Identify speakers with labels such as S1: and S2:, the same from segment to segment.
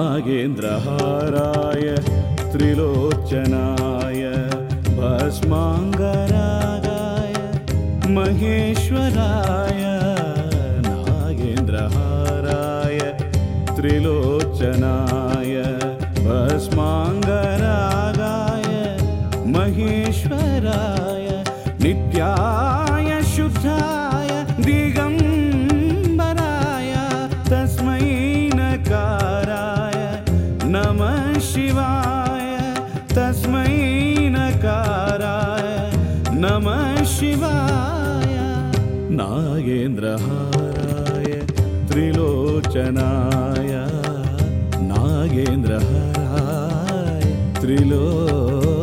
S1: नागेन्द्रहाराय त्रिलोचनाय भस्माङ्गरागाय महेश्वराय नागेन्द्रहाराय त्रिलोचनाय भस्माङ्गरागाय महेश्वराय नित्याय शिवाय नागेन्द्रहाराय त्रिलोचनाय नागेन्द्रहाराय त्रिलोचनाय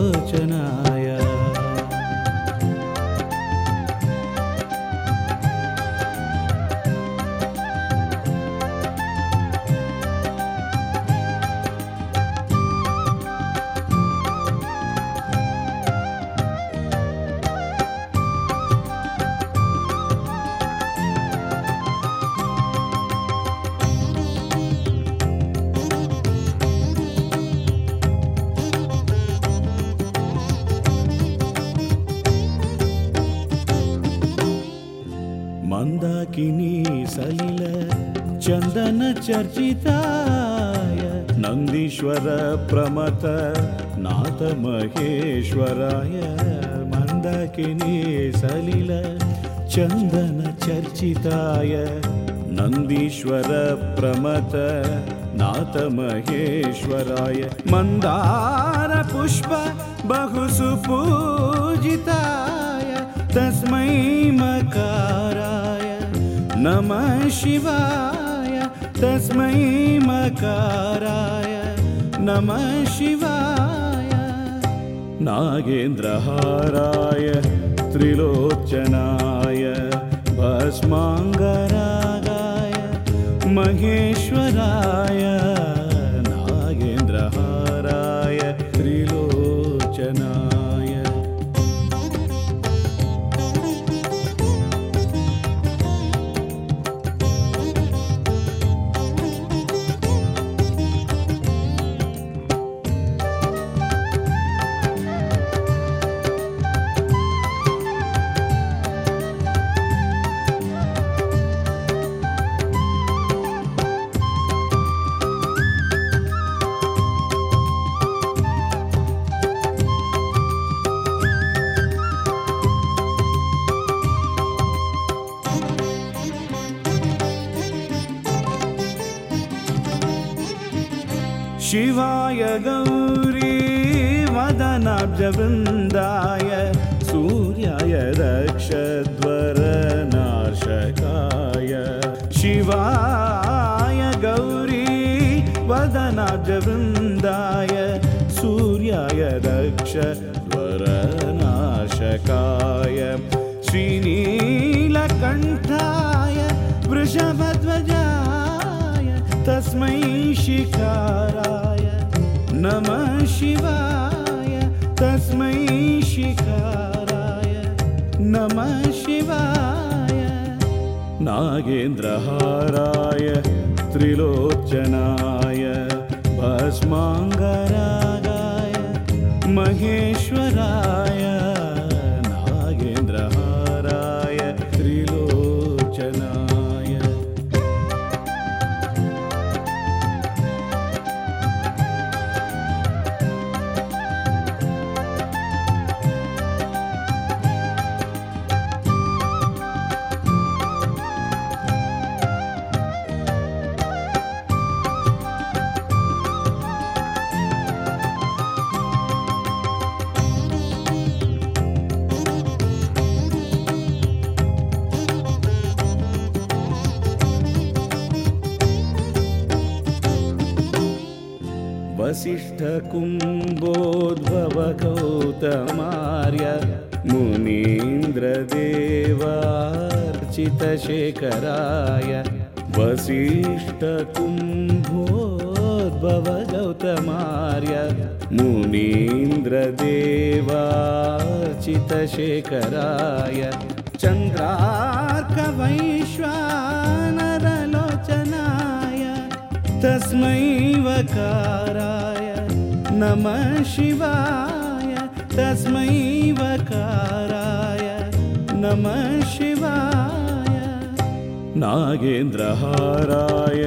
S1: मन्दाकिनी सलिल चन्दन चर्चिताय नन्दीश्वर प्रमथ नाथ महेश्वराय मन्दाकिनी सलिल चन्दन चर्चिताय नन्दीश्वर प्रमथ नाथ महेश्वराय। मन्दार पुष्प बहु सुपूजिताय तस्मै मकाराय नमः शिवाय तस्मै मकाराय। नमः शिवाय। नागेन्द्रहाराय त्रिलोचनाय भस्माङ्गरागाय महेश्वराय शिवाय गौरी वदनाब्जवृन्दाय सूर्याय दक्षध्वरनाशकाय शिवाय गौरी वदनाब्जवृन्दाय सूर्याय दक्षध्वरनाशकाय श्रीनीलकण्ठाय वृषभध्वजाय तस्मै शिकाराय नमः शिवाय। तस्मै शिकाराय नमः शिवाय। नागेन्द्रहाराय त्रिलोचनाय भस्माङ्गरागाय महेश्वराय वसिष्ठकुम्भोद्भवगौतमार्य मुनीन्द्रदेवार्चितशेखराय वसिष्ठकुम्भोद्भवगौतमार्य मुनीन्द्रदेवार्चितशेखराय चन्द्रार्कवैश्वानरलोचनाय तस्मै वकाराय नमः शिवाय तस्मै वकाराय नमः शिवाय। नागेन्द्रहाराय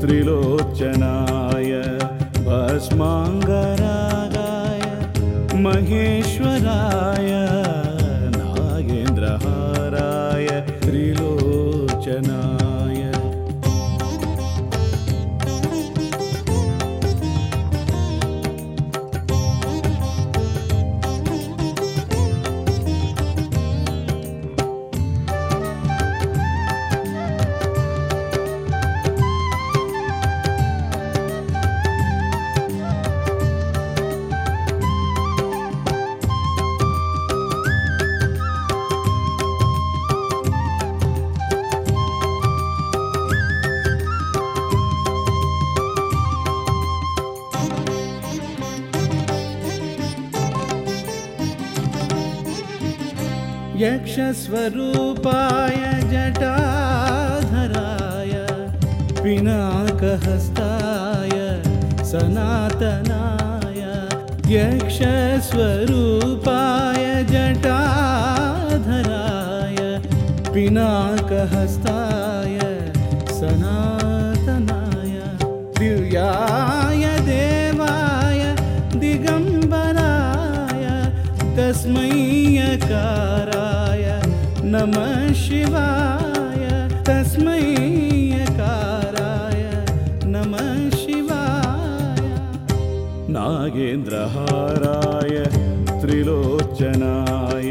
S1: त्रिलोचनाय भस्माङ्गरागाय महेश्वराय यक्षस्वरूपाय जटाधराय पिनाकहस्ताय सनातनाय यक्षस्वरूपाय जटाधराय पिनाकहस्ताय सनातनाय। दिव्याय देवाय दिगम्बराय तस्मै यकाराय नमः शिवाय तस्मै यकाराय नमः शिवाय नागेन्द्रहाराय त्रिलोचनाय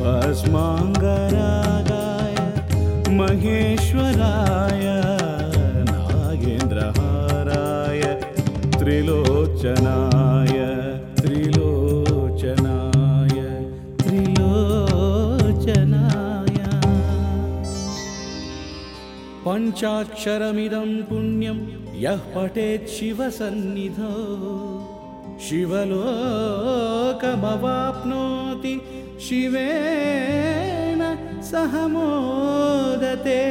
S1: भस्माङ्गरागाय महेश्वराय। नागेन्द्रहाराय त्रिलोचनाय पञ्चाक्षरमिदं पुण्यं यः पठेत् शिवसन्निधौ। शिवलोकमवाप्नोति शिवेन सह मोदते।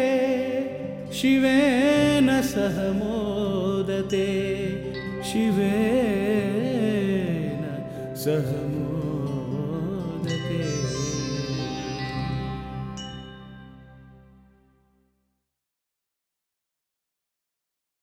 S1: शिवेन सह मोदते शिवेन सह